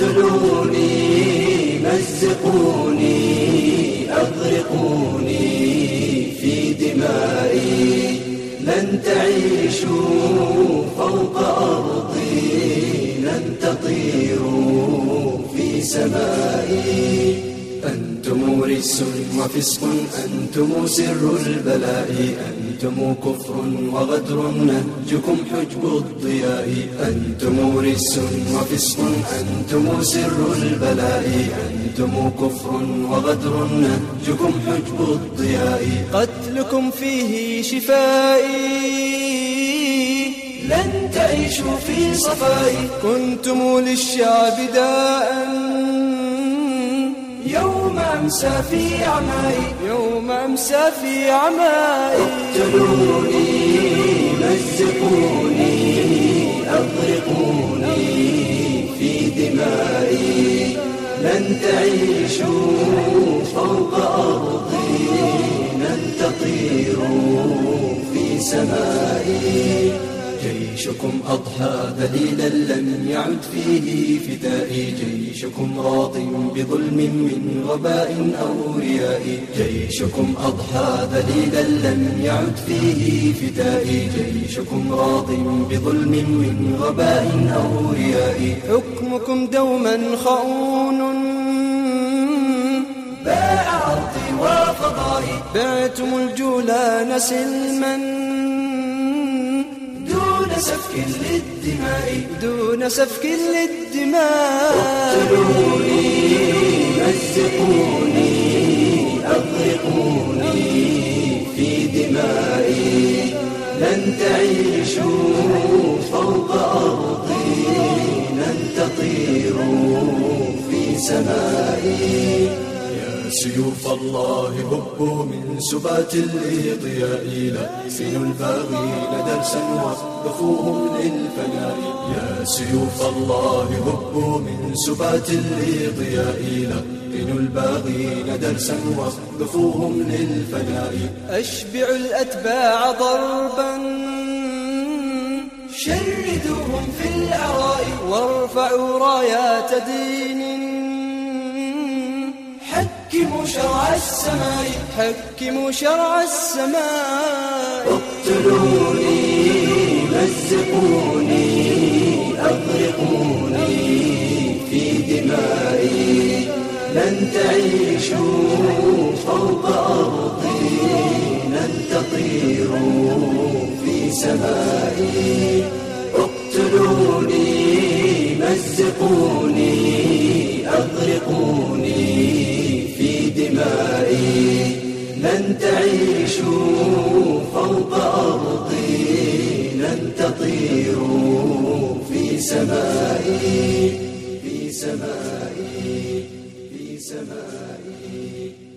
اقتلوني مزقوني أغرقوني في دمائي. لن تعيشوا فوق أرضي لن تطيروا في سمائي. أنتم رجس وفسق أنتم سر البلاء. أنتم كفر وغدر نهجكم حجب الضياء. أنتم رجس وفسق أنتم سر البلاء. أنتم كفر وغدر نهجكم حجب الضياء. قتلكم فيه شفائي. لن تعيشوا في صفاء كنتم للشعب داء. أمسى في عمائي يوم أمسى في عمائي أقتلوني مزقوني أغرقوني في دمائي. لن تعيشوا جيشكم أضحى ذليلا لم يعد فيه فدائي جيشكم راض بظلم من غباء أو رياء. جيشكم أضحى ذليلا لم يعد فيه فدائي جيشكم راض بظلم من غباء أو رياء. حكمكم دوما خؤون. باع أرضي وفضائي. بعتم الجولان سلما. سفك للدماء. دون سفك للدماء. اقتلوني مزقوني أغرقوني في دمائي. لن تعيشوا فوق أرضي لن تطيروا في سمائي. سيوف الله هبوا من سبات الإضياء لكنوا الباغين درسا وقفوهم للفناء يا سيوف الله هبوا من سبات الإضياء لكنوا الباغين درسا وقفوهم للفناء أشبع الأتباع ضربا شردوهم في الأرائي وارفعوا رايات دين. حكموا شرع السماء. حكموا شرع السماء. اقتلوني مزقوني أغرقوني في دمائي. لن تعيشوا فوق أرضي لن تطيروا في سمائي. اقتلوني مزقوني لن تعيشوا فوق أرضي لن تطيروا في سمائي في سمائي في سمائي.